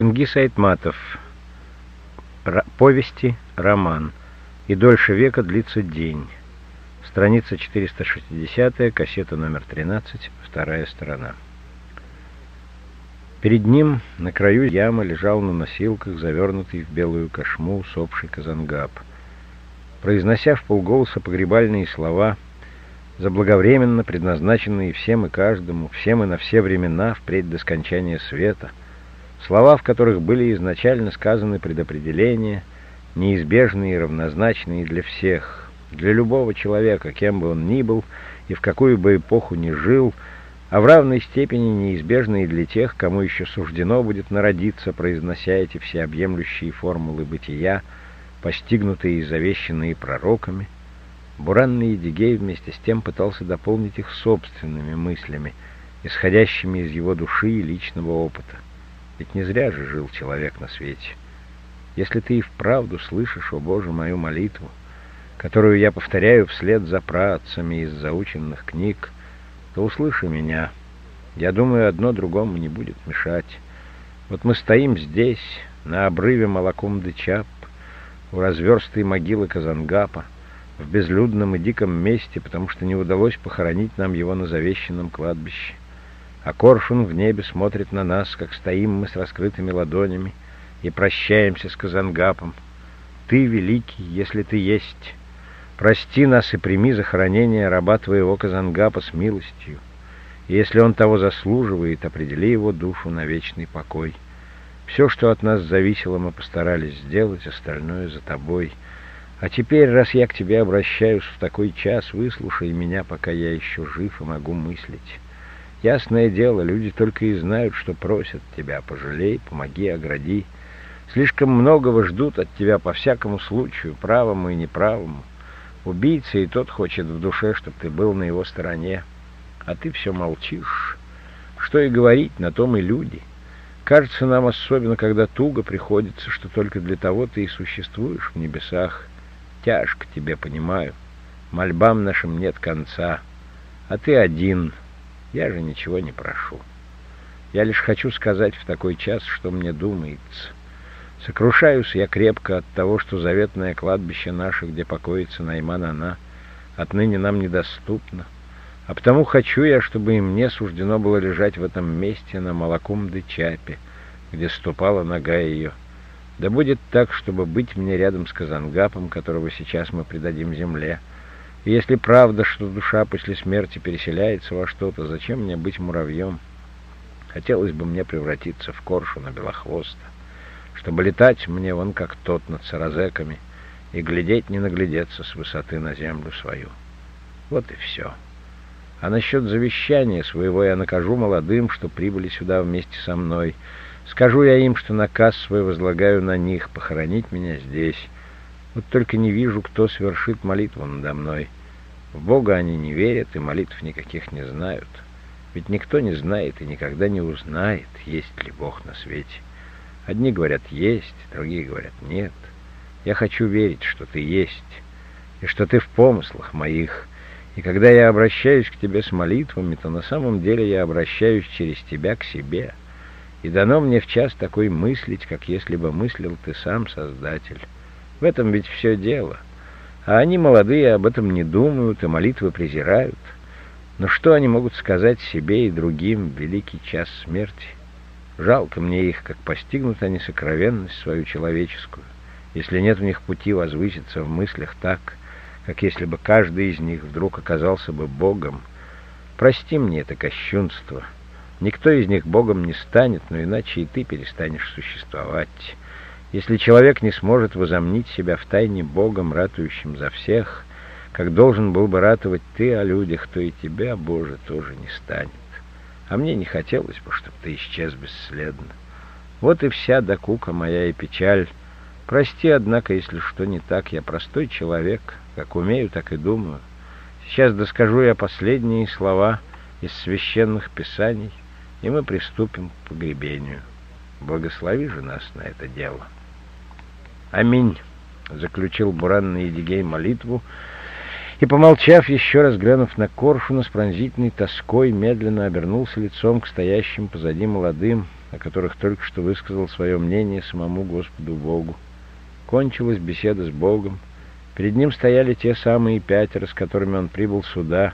Чингис Айтматов. Повести, роман. И дольше века длится день. Страница 460, кассета номер 13, вторая сторона. Перед ним на краю ямы лежал на носилках, завернутый в белую кошму, усопший Казангаб. Произнося в полголоса погребальные слова, заблаговременно предназначенные всем и каждому, всем и на все времена, впредь до скончания света — Слова, в которых были изначально сказаны предопределения, неизбежные и равнозначные для всех, для любого человека, кем бы он ни был и в какую бы эпоху ни жил, а в равной степени неизбежные для тех, кому еще суждено будет народиться, произнося эти всеобъемлющие формулы бытия, постигнутые и завещанные пророками, Буранный Едигей вместе с тем пытался дополнить их собственными мыслями, исходящими из его души и личного опыта. Ведь не зря же жил человек на свете. Если ты и вправду слышишь, о Боже, мою молитву, которую я повторяю вслед за праотцами из заученных книг, то услыши меня. Я думаю, одно другому не будет мешать. Вот мы стоим здесь, на обрыве молоком дычап, у разверстой могилы Казангапа, в безлюдном и диком месте, потому что не удалось похоронить нам его на завещанном кладбище а коршун в небе смотрит на нас, как стоим мы с раскрытыми ладонями и прощаемся с Казангапом. Ты, великий, если ты есть, прости нас и прими захоронение раба твоего Казангапа с милостью. И если он того заслуживает, определи его душу на вечный покой. Все, что от нас зависело, мы постарались сделать, остальное за тобой. А теперь, раз я к тебе обращаюсь в такой час, выслушай меня, пока я еще жив и могу мыслить». Ясное дело, люди только и знают, что просят тебя. Пожалей, помоги, огради. Слишком многого ждут от тебя по всякому случаю, правому и неправому. Убийца и тот хочет в душе, чтобы ты был на его стороне. А ты все молчишь. Что и говорить, на том и люди. Кажется нам особенно, когда туго приходится, что только для того ты и существуешь в небесах. Тяжко тебе, понимаю. Мольбам нашим нет конца. А ты один — я же ничего не прошу. Я лишь хочу сказать в такой час, что мне думается. Сокрушаюсь я крепко от того, что заветное кладбище наше, где покоится Найман она, отныне нам недоступно. А потому хочу я, чтобы и мне суждено было лежать в этом месте на молоком дычапе, где ступала нога ее. Да будет так, чтобы быть мне рядом с Казангапом, которого сейчас мы предадим земле, — и если правда, что душа после смерти переселяется во что-то, зачем мне быть муравьем? Хотелось бы мне превратиться в коршуна белохвоста, чтобы летать мне вон как тот над саразеками и глядеть не наглядеться с высоты на землю свою. Вот и все. А насчет завещания своего я накажу молодым, что прибыли сюда вместе со мной. Скажу я им, что наказ свой возлагаю на них, похоронить меня здесь, вот только не вижу, кто свершит молитву надо мной. В Бога они не верят и молитв никаких не знают. Ведь никто не знает и никогда не узнает, есть ли Бог на свете. Одни говорят «есть», другие говорят «нет». Я хочу верить, что ты есть, и что ты в помыслах моих. И когда я обращаюсь к тебе с молитвами, то на самом деле я обращаюсь через тебя к себе. И дано мне в час такой мыслить, как если бы мыслил ты сам, Создатель. В этом ведь все дело. А они молодые, об этом не думают и молитвы презирают. Но что они могут сказать себе и другим в великий час смерти? Жалко мне их, как постигнут они сокровенность свою человеческую, если нет у них пути возвыситься в мыслях так, как если бы каждый из них вдруг оказался бы Богом. Прости мне это кощунство. Никто из них Богом не станет, но иначе и ты перестанешь существовать». Если человек не сможет возомнить себя в тайне Богом, ратующим за всех, как должен был бы ратовать ты о людях, то и тебя, Боже, тоже не станет. А мне не хотелось бы, чтобы ты исчез бесследно. Вот и вся докука моя и печаль. Прости, однако, если что не так, я простой человек, как умею, так и думаю. Сейчас доскажу я последние слова из священных писаний, и мы приступим к погребению. Благослови же нас на это дело». «Аминь», — заключил Буран на Едигей молитву И, помолчав, еще раз глянув на Коршуна с пронзительной тоской, медленно обернулся лицом к стоящим позади молодым, о которых только что высказал свое мнение самому Господу Богу. Кончилась беседа с Богом. Перед ним стояли те самые пятеро, с которыми он прибыл сюда,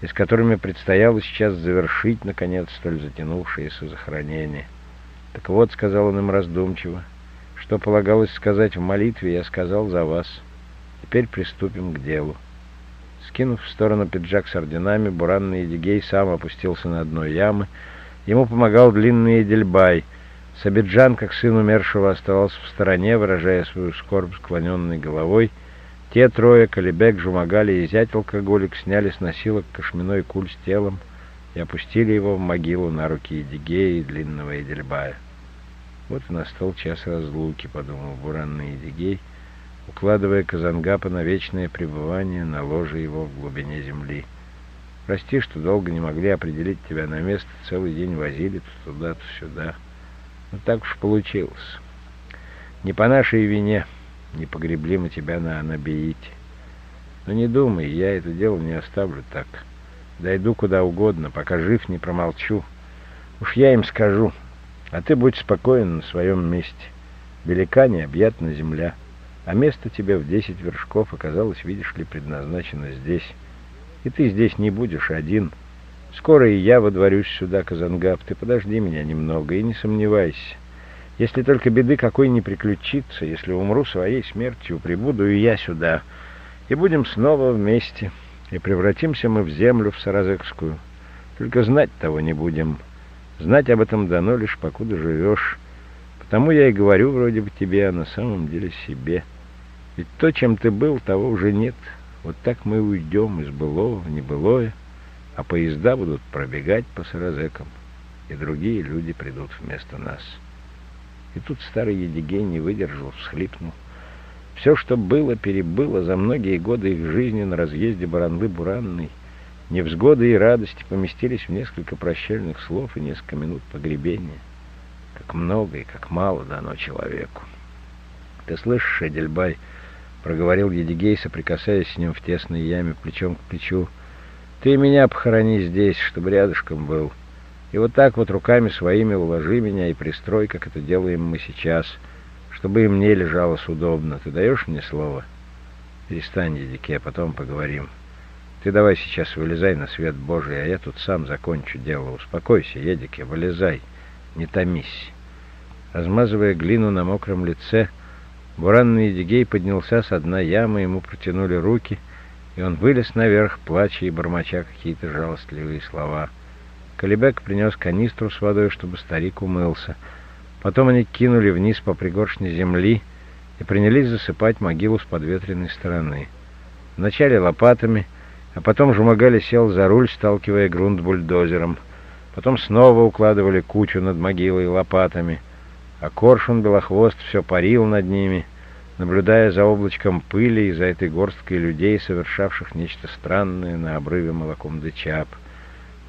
и с которыми предстояло сейчас завершить, наконец, столь затянувшееся захоронение. «Так вот», — сказал он им раздумчиво, — «что полагалось сказать в молитве, я сказал за вас. Теперь приступим к делу». Скинув в сторону пиджак с орденами, буранный Едигей сам опустился на дно ямы. Ему помогал длинный Эдельбай. Сабиджан, как сын умершего, оставался в стороне, выражая свою скорбь склоненной головой. Те трое, Калибек, Жумагали и зять-алкоголик, сняли с носилок кошменной куль с телом и опустили его в могилу на руки Едигея и длинного Эдельбая. Вот и настал час разлуки, подумал буранный Едигей, укладывая Казангапа на вечное пребывание на ложе его в глубине земли. Прости, что долго не могли определить тебя на место, целый день возили туда, то сюда. Но так уж получилось. Не по нашей вине, не погребли мы тебя на Анабиите. Но не думай, я это дело не оставлю так. Дойду куда угодно, пока жив не промолчу. Уж я им скажу, а ты будь спокоен на своем месте. Велика необъятна земля а место тебе в десять вершков оказалось, видишь ли, предназначено здесь. И ты здесь не будешь один. Скоро и я водворюсь сюда, Казангаб. Ты подожди меня немного и не сомневайся. Если только беды какой не приключится, если умру своей смертью, прибуду и я сюда, и будем снова вместе, и превратимся мы в землю в Саразекскую. Только знать того не будем. Знать об этом дано лишь покуда живешь». Потому я и говорю вроде бы тебе, а на самом деле себе. Ведь то, чем ты был, того уже нет. Вот так мы уйдем из былого в небылое, а поезда будут пробегать по саразекам, и другие люди придут вместо нас. И тут старый Едигей не выдержал, всхлипнул. Все, что было, перебыло за многие годы их жизни на разъезде Баранлы-Буранной. Невзгоды и радости поместились в несколько прощальных слов и несколько минут погребения как много и как мало дано человеку. «Ты слышишь, Эдельбай?» — проговорил Едигей, соприкасаясь с ним в тесной яме плечом к плечу. «Ты меня похорони здесь, чтобы рядышком был. И вот так вот руками своими уложи меня и пристрой, как это делаем мы сейчас, чтобы и мне лежалось удобно. Ты даешь мне слово?» «Перестань, Едике, а потом поговорим. Ты давай сейчас вылезай на свет Божий, а я тут сам закончу дело. Успокойся, Едике, вылезай» не томись. Размазывая глину на мокром лице, буранный Едигей поднялся с дна ямы, ему протянули руки, и он вылез наверх, плача и бормоча какие-то жалостливые слова. Калибек принес канистру с водой, чтобы старик умылся. Потом они кинули вниз по пригоршне земли и принялись засыпать могилу с подветренной стороны. Вначале лопатами, а потом Жумагали сел за руль, сталкивая грунт бульдозером — Потом снова укладывали кучу над могилой лопатами, а коршун белохвост все парил над ними, наблюдая за облачком пыли и за этой горсткой людей, совершавших нечто странное на обрыве молоком дычап.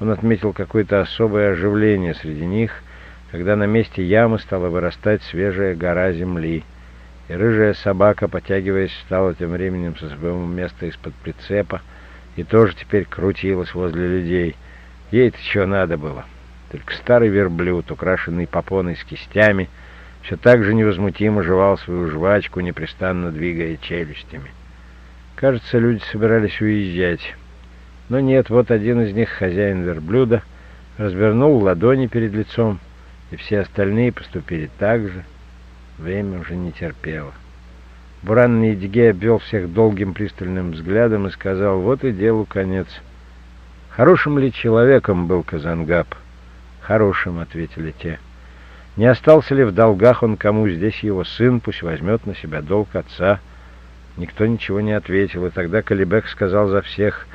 Он отметил какое-то особое оживление среди них, когда на месте ямы стала вырастать свежая гора земли, и рыжая собака, потягиваясь, встала тем временем со своего места из-под прицепа и тоже теперь крутилась возле людей — Ей-то что надо было. Только старый верблюд, украшенный попоной с кистями, все так же невозмутимо жевал свою жвачку, непрестанно двигая челюстями. Кажется, люди собирались уезжать. Но нет, вот один из них, хозяин верблюда, развернул ладони перед лицом, и все остальные поступили так же. Время уже не терпело. Буранный Едиге обвел всех долгим пристальным взглядом и сказал, вот и делу конец — Хорошим ли человеком был Казангаб? Хорошим, ответили те. Не остался ли в долгах он кому? Здесь его сын, пусть возьмет на себя долг отца. Никто ничего не ответил, и тогда Калибек сказал за всех,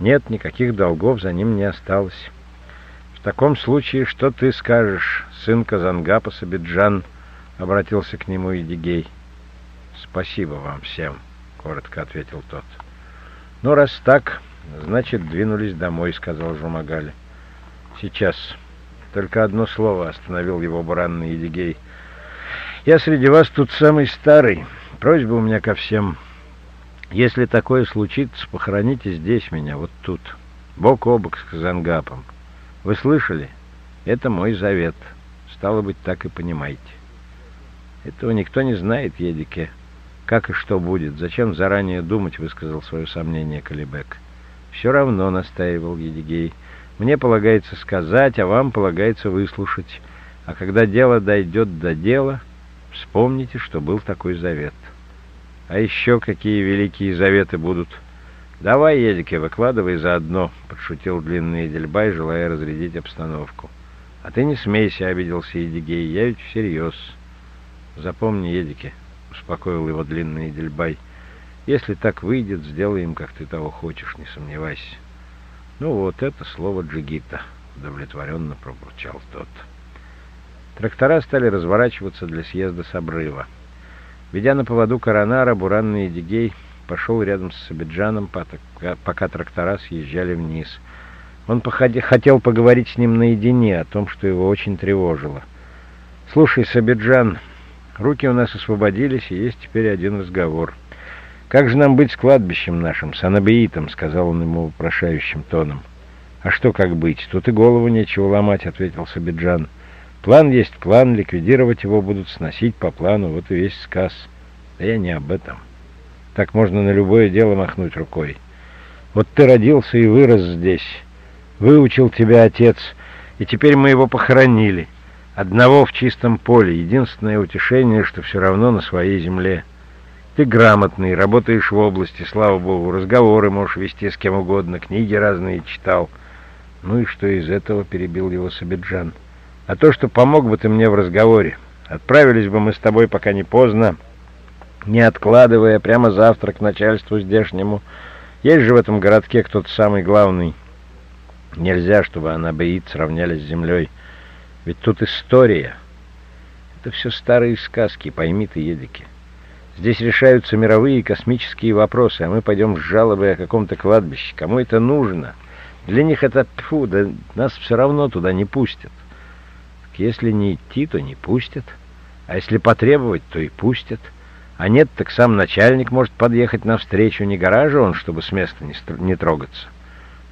нет, никаких долгов за ним не осталось. В таком случае, что ты скажешь, сын Казангапа Сабиджан? Обратился к нему Идигей. Спасибо вам всем, коротко ответил тот. Ну, раз так, «Значит, двинулись домой», — сказал Жумагали. «Сейчас. Только одно слово», — остановил его буранный Едигей. «Я среди вас тут самый старый. Просьба у меня ко всем. Если такое случится, похороните здесь меня, вот тут, бок о бок с Казангапом. Вы слышали? Это мой завет. Стало быть, так и понимаете. Этого никто не знает, Едике. Как и что будет? Зачем заранее думать, высказал свое сомнение Калибек. Все равно, настаивал Едигей. Мне полагается сказать, а вам полагается выслушать. А когда дело дойдет до дела, вспомните, что был такой завет. А еще какие великие заветы будут. Давай, Едике, выкладывай заодно, подшутил длинный Эдельбай, желая разрядить обстановку. А ты не смейся, обиделся Едигей, я ведь всерьез. Запомни, Едике, успокоил его длинный Эдельбай. Если так выйдет, сделаем, как ты того хочешь, не сомневайся. Ну вот это слово джигита, удовлетворенно пробурчал тот. Трактора стали разворачиваться для съезда с обрыва. Ведя на поводу коронара, Буранный Эдигей пошел рядом с Сабиджаном, пока трактора съезжали вниз. Он хотел поговорить с ним наедине о том, что его очень тревожило. «Слушай, Сабиджан, руки у нас освободились, и есть теперь один разговор. Как же нам быть с кладбищем нашим, с анабеитом?» — сказал он ему вопрошающим тоном. «А что как быть? Тут и голову нечего ломать», — ответил Сабиджан. План есть план, ликвидировать его будут сносить по плану, вот и весь сказ. Да я не об этом. Так можно на любое дело махнуть рукой. Вот ты родился и вырос здесь. Выучил тебя отец, и теперь мы его похоронили. Одного в чистом поле. Единственное утешение, что все равно на своей земле. Ты грамотный, работаешь в области, слава богу, разговоры можешь вести с кем угодно, книги разные читал. Ну и что из этого, перебил его Сабиджан. — а то, что помог бы ты мне в разговоре. Отправились бы мы с тобой, пока не поздно, не откладывая, прямо завтра к начальству здешнему. Есть же в этом городке кто-то самый главный. Нельзя, чтобы Анабеит сравнялись с землей. Ведь тут история. Это все старые сказки, пойми ты, Едики. Здесь решаются мировые космические вопросы, а мы пойдем с жалобой о каком-то кладбище. Кому это нужно? Для них это, фу, да нас все равно туда не пустят. Если не идти, то не пустят. А если потребовать, то и пустят. А нет, так сам начальник может подъехать навстречу. Не гаража он, чтобы с места не, не трогаться.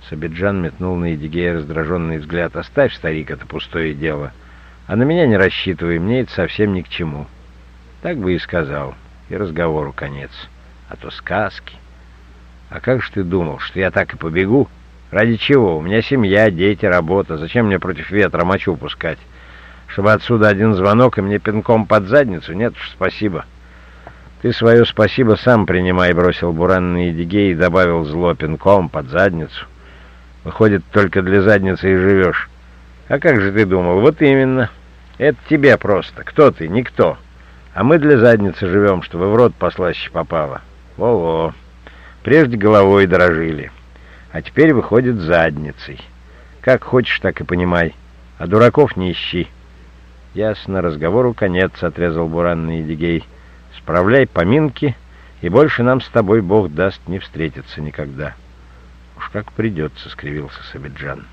Сабиджан метнул на Едигея раздраженный взгляд. «Оставь, старик, это пустое дело. А на меня не рассчитывай, мне это совсем ни к чему». Так бы и сказал. И разговору конец. А то сказки. «А как же ты думал, что я так и побегу? Ради чего? У меня семья, дети, работа. Зачем мне против ветра мочу пускать?» чтобы отсюда один звонок и мне пинком под задницу? Нет уж, спасибо. Ты свое спасибо сам принимай, бросил Буран на Едиге и добавил зло пинком под задницу. Выходит, только для задницы и живешь. А как же ты думал? Вот именно. Это тебе просто. Кто ты? Никто. А мы для задницы живем, чтобы в рот послаще попало. Во-во. Прежде головой дрожили. А теперь выходит задницей. Как хочешь, так и понимай. А дураков не ищи. «Ясно, разговору конец», — отрезал буранный Едигей. «Справляй поминки, и больше нам с тобой Бог даст не встретиться никогда». «Уж как придется», — скривился Сабиджан.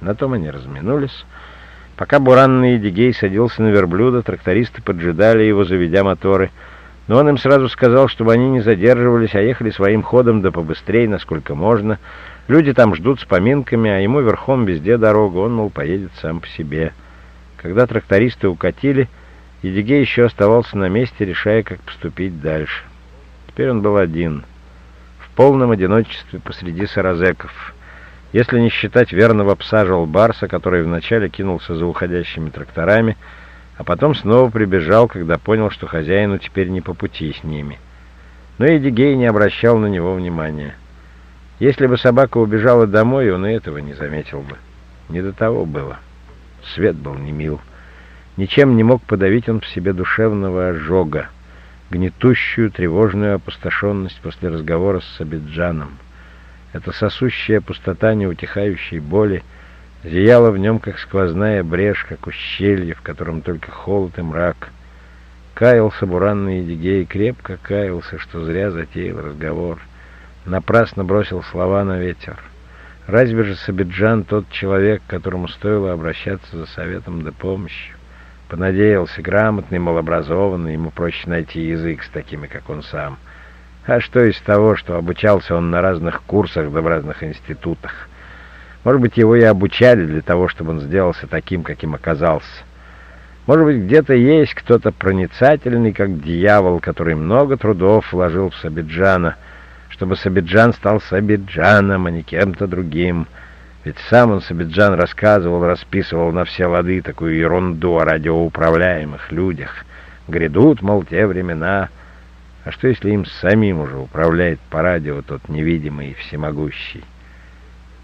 На том они разминулись. Пока буранный Едигей садился на верблюда, трактористы поджидали его, заведя моторы. Но он им сразу сказал, чтобы они не задерживались, а ехали своим ходом да побыстрее, насколько можно. Люди там ждут с поминками, а ему верхом везде дорога, он, мол, поедет сам по себе. Когда трактористы укатили, Едигей еще оставался на месте, решая, как поступить дальше. Теперь он был один, в полном одиночестве посреди саразеков. Если не считать верного пса Жолбарса, который вначале кинулся за уходящими тракторами, а потом снова прибежал, когда понял, что хозяину теперь не по пути с ними. Но Эдигей не обращал на него внимания. Если бы собака убежала домой, он и этого не заметил бы. Не до того было. Свет был не мил. Ничем не мог подавить он в себе душевного ожога, гнетущую, тревожную опустошенность после разговора с Сабиджаном. Эта сосущая пустота неутихающей боли зияла в нем, как сквозная брешь, как ущелье, в котором только холод и мрак. Каялся буранный Едигей, крепко каялся, что зря затеял разговор. Напрасно бросил слова на ветер. Разве же Сабиджан тот человек, которому стоило обращаться за советом да помощью? Понадеялся, грамотный, малообразованный, ему проще найти язык с такими, как он сам. А что из того, что обучался он на разных курсах да в разных институтах? Может быть, его и обучали для того, чтобы он сделался таким, каким оказался. Может быть, где-то есть кто-то проницательный, как дьявол, который много трудов вложил в Сабиджана, чтобы Сабиджан стал Сабиджаном, а не кем-то другим. Ведь сам он Сабиджан рассказывал, расписывал на все лады такую ерунду о радиоуправляемых людях. Грядут, мол, те времена... А что, если им самим уже управляет по радио тот невидимый и всемогущий?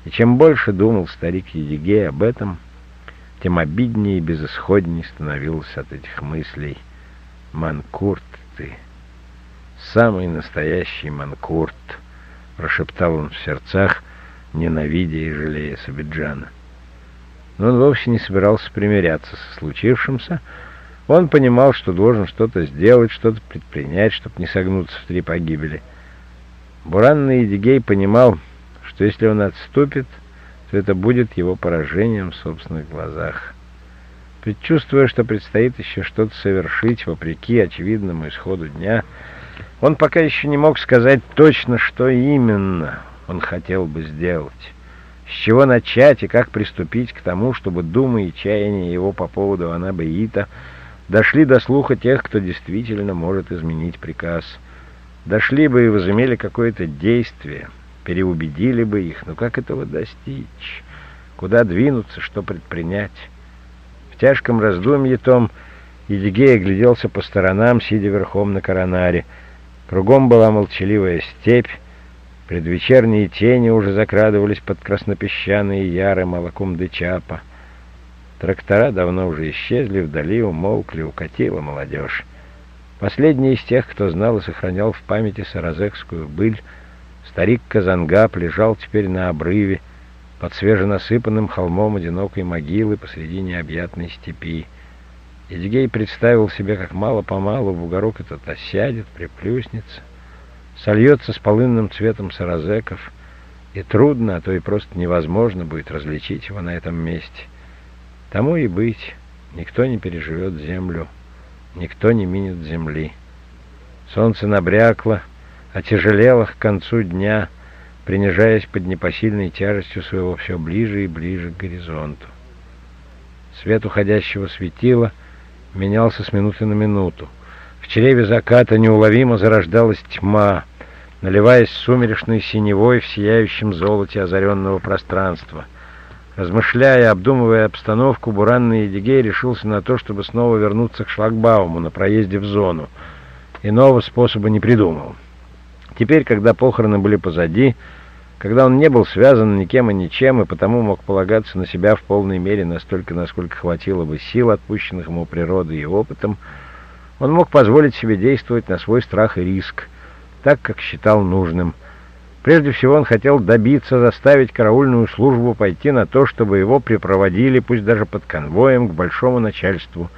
И чем больше думал старик Едигей об этом, тем обиднее и безысходнее становился от этих мыслей. «Манкурт ты, самый настоящий Манкурт!» — прошептал он в сердцах, ненавидя и жалея Сабиджана. Но он вовсе не собирался примиряться со случившимся, — он понимал, что должен что-то сделать, что-то предпринять, чтобы не согнуться в три погибели. Буранный Едигей понимал, что если он отступит, то это будет его поражением в собственных глазах. Предчувствуя, что предстоит еще что-то совершить, вопреки очевидному исходу дня, он пока еще не мог сказать точно, что именно он хотел бы сделать. С чего начать и как приступить к тому, чтобы думы и чаяния его по поводу Анабаита — дошли до слуха тех, кто действительно может изменить приказ. Дошли бы и возымели какое-то действие, переубедили бы их. Но как этого достичь? Куда двинуться, что предпринять? В тяжком раздумье том Едигей огляделся по сторонам, сидя верхом на коронаре. Кругом была молчаливая степь, предвечерние тени уже закрадывались под краснопесчаные яры молоком дычапа. Трактора давно уже исчезли, вдали умолкли, укатила молодежь. Последний из тех, кто знал и сохранял в памяти саразекскую быль, старик Казангап лежал теперь на обрыве, под свеженасыпанным холмом одинокой могилы посреди необъятной степи. Эдигей представил себе, как мало-помалу угорок этот осядет, приплюснется, сольется с полынным цветом саразеков, и трудно, а то и просто невозможно будет различить его на этом месте — Тому и быть, никто не переживет землю, никто не минет земли. Солнце набрякло, отяжелело к концу дня, принижаясь под непосильной тяжестью своего все ближе и ближе к горизонту. Свет уходящего светила менялся с минуты на минуту. В чреве заката неуловимо зарождалась тьма, наливаясь сумеречной синевой в сияющем золоте озаренного пространства — Размышляя, обдумывая обстановку, Буранный Едигей решился на то, чтобы снова вернуться к шлагбауму на проезде в зону. Иного способа не придумал. Теперь, когда похороны были позади, когда он не был связан никем и ничем, и потому мог полагаться на себя в полной мере настолько, насколько хватило бы сил, отпущенных ему природой и опытом, он мог позволить себе действовать на свой страх и риск, так, как считал нужным – Прежде всего он хотел добиться, заставить караульную службу пойти на то, чтобы его припроводили, пусть даже под конвоем, к большому начальству,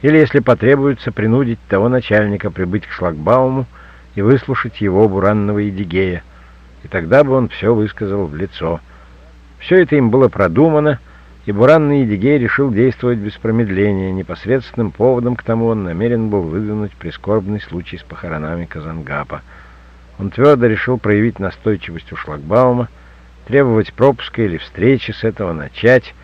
или, если потребуется, принудить того начальника прибыть к шлагбауму и выслушать его буранного идигея, и тогда бы он все высказал в лицо. Все это им было продумано, и буранный идигей решил действовать без промедления. Непосредственным поводом к тому он намерен был выдвинуть прискорбный случай с похоронами Казангапа — он твердо решил проявить настойчивость у шлагбаума, требовать пропуска или встречи, с этого начать,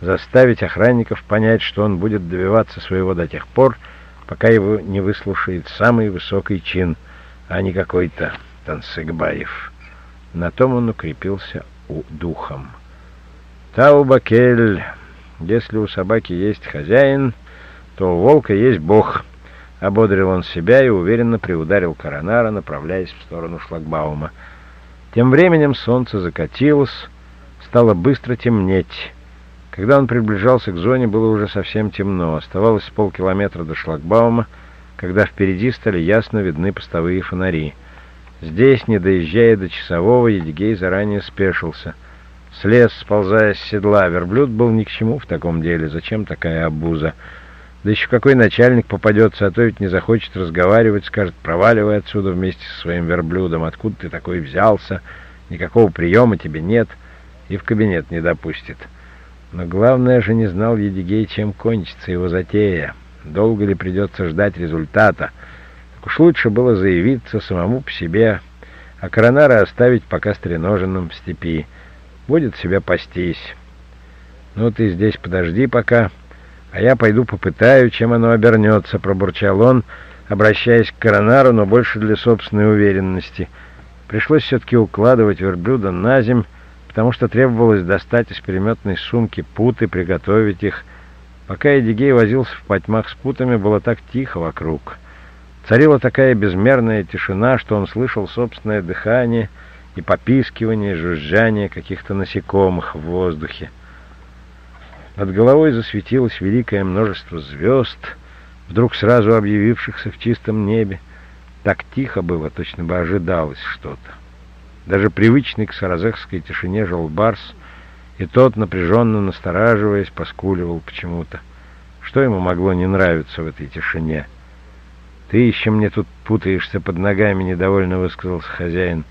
заставить охранников понять, что он будет добиваться своего до тех пор, пока его не выслушает самый высокий чин, а не какой-то Тансыгбаев. На том он укрепился у духом. Таубакель, если у собаки есть хозяин, то у волка есть бог — Ободрил он себя и уверенно приударил коронара, направляясь в сторону шлагбаума. Тем временем солнце закатилось, стало быстро темнеть. Когда он приближался к зоне, было уже совсем темно. Оставалось полкилометра до шлагбаума, когда впереди стали ясно видны постовые фонари. Здесь, не доезжая до часового, Едигей заранее спешился. Слез, сползая с седла. Верблюд был ни к чему в таком деле. Зачем такая обуза? Да еще какой начальник попадется, а то ведь не захочет разговаривать, скажет, проваливай отсюда вместе со своим верблюдом, откуда ты такой взялся, никакого приема тебе нет, и в кабинет не допустит. Но главное же не знал Едигей, чем кончится его затея, долго ли придется ждать результата. Так уж лучше было заявиться самому по себе, а коронара оставить пока стреноженным в степи. Будет себя пастись. Ну, ты здесь подожди пока, а я пойду попытаю, чем оно обернется, пробурчал он, обращаясь к коронару, но больше для собственной уверенности. Пришлось все-таки укладывать верблюда на земь, потому что требовалось достать из переметной сумки путы, приготовить их. Пока Эдигей возился в потьмах с путами, было так тихо вокруг. Царила такая безмерная тишина, что он слышал собственное дыхание и попискивание, жужжание каких-то насекомых в воздухе. Над головой засветилось великое множество звезд, вдруг сразу объявившихся в чистом небе. Так тихо было, точно бы ожидалось что-то. Даже привычный к саразехской тишине Жолбарс, и тот, напряженно настораживаясь, поскуливал почему-то. Что ему могло не нравиться в этой тишине? «Ты еще мне тут путаешься под ногами», — недовольно высказался хозяин.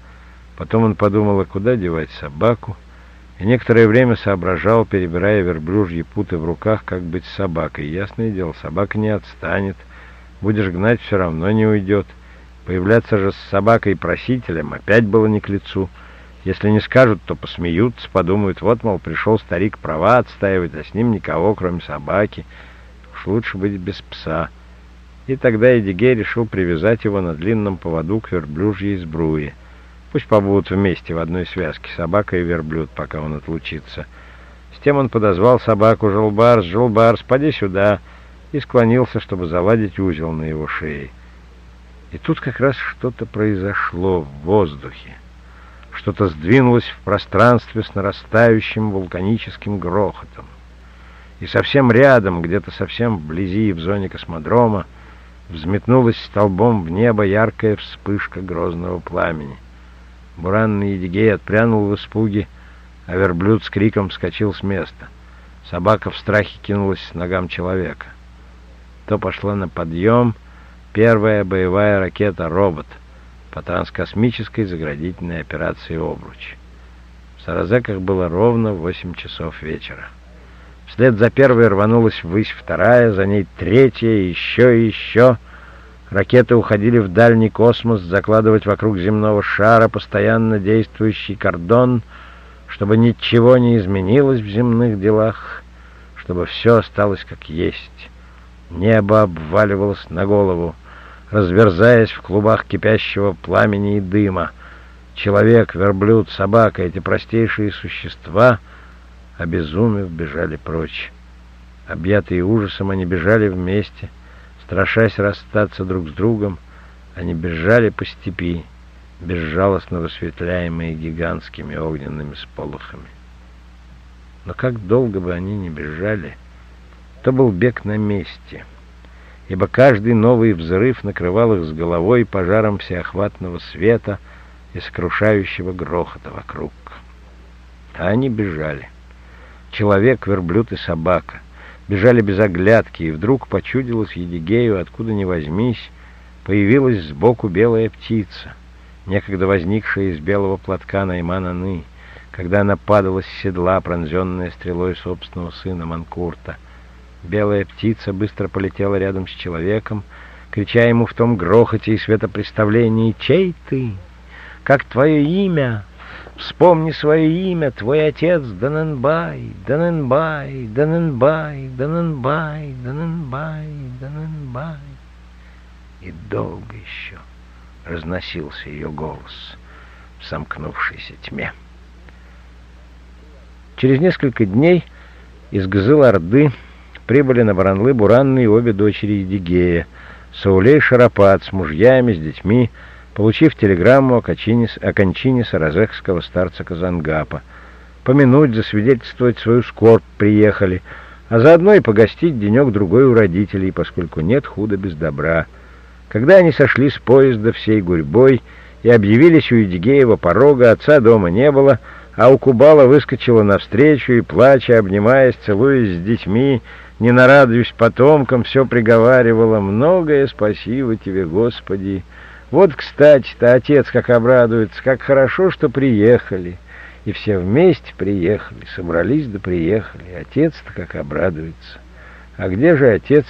Потом он подумал, а куда девать собаку, и некоторое время соображал, перебирая верблюжьи путы в руках, как быть с собакой. Ясное дело, собака не отстанет, будешь гнать, все равно не уйдет. Появляться же с собакой-просителем опять было не к лицу. Если не скажут, то посмеются, подумают, вот, мол, пришел старик права отстаивать, а с ним никого, кроме собаки. Уж лучше быть без пса. И тогда Эдигей решил привязать его на длинном поводу к верблюжьей сбруе. Пусть побудут вместе в одной связке, собака и верблюд, пока он отлучится. С тем он подозвал собаку Жолбарс, «Жолбарс, поди сюда!» и склонился, чтобы заладить узел на его шее. И тут как раз что-то произошло в воздухе. Что-то сдвинулось в пространстве с нарастающим вулканическим грохотом. И совсем рядом, где-то совсем вблизи, в зоне космодрома, взметнулась столбом в небо яркая вспышка грозного пламени. Буранный Едигей отпрянул в испуге, а верблюд с криком вскочил с места. Собака в страхе кинулась с ногам человека. То пошла на подъем — первая боевая ракета «Робот» по транскосмической заградительной операции «Обруч». В Саразеках было ровно 8 часов вечера. Вслед за первой рванулась ввысь вторая, за ней третья, еще и еще. Ракеты уходили в дальний космос, закладывать вокруг земного шара постоянно действующий кордон, чтобы ничего не изменилось в земных делах, чтобы все осталось как есть. Небо обваливалось на голову разверзаясь в клубах кипящего пламени и дыма. Человек, верблюд, собака, эти простейшие существа, обезумев, бежали прочь. Объятые ужасом, они бежали вместе, страшась расстаться друг с другом, они бежали по степи, безжалостно высветляемые гигантскими огненными сполохами. Но как долго бы они ни бежали, то был бег на месте — ибо каждый новый взрыв накрывал их с головой пожаром всеохватного света и сокрушающего грохота вокруг. А они бежали. Человек, верблюд и собака. Бежали без оглядки, и вдруг почудилась Едигею, откуда ни возьмись, появилась сбоку белая птица, некогда возникшая из белого платка Наймана Ны, когда она падала с седла, пронзенная стрелой собственного сына Манкурта — Белая птица быстро полетела рядом с человеком, крича ему в том грохоте и светопреставлении «Чей ты? Как твое имя? Вспомни свое имя, твой отец Даненбай, Даненбай, Даненбай, Даненбай, Даненбай, Даненбай». И долго еще разносился ее голос в сомкнувшейся тьме. Через несколько дней из Гзыл-Орды прибыли на Баранлы Буранны и обе дочери Едигея, Саулей Шарапат с мужьями, с детьми, получив телеграмму о, кончине, о кончине саразехского старца Казангапа. Помянуть, засвидетельствовать свою скорбь приехали, а заодно и погостить денек-другой у родителей, поскольку нет худа без добра. Когда они сошли с поезда всей гурьбой и объявились у Едигеева порога, отца дома не было, а у Кубала выскочила навстречу и, плача, обнимаясь, целуясь с детьми, не нарадуюсь потомкам, все приговаривала, многое спасибо тебе, Господи. Вот, кстати-то, отец как обрадуется, как хорошо, что приехали. И все вместе приехали, собрались да приехали. Отец-то как обрадуется. А где же отец?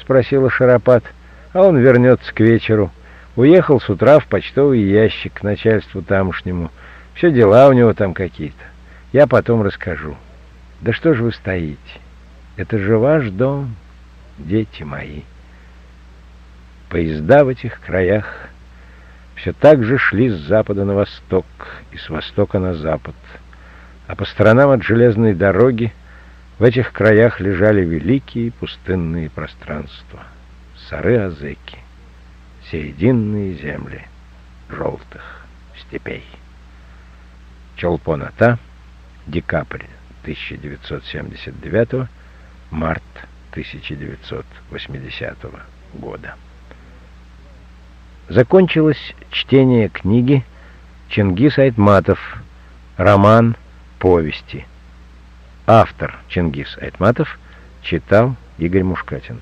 Спросила Шарапат. А он вернется к вечеру. Уехал с утра в почтовый ящик к начальству тамошнему. Все дела у него там какие-то. Я потом расскажу. Да что же вы стоите? Это же ваш дом, дети мои. Поезда в этих краях все так же шли с запада на восток и с востока на запад. А по сторонам от железной дороги в этих краях лежали великие пустынные пространства. Сары-Азеки, серединные земли желтых степей. Чолпоната, декабрь 1979, март 1980 года. Закончилось чтение книги Чингис Айтматов «Роман повести». Автор Чингис Айтматов читал Игорь Мушкатин.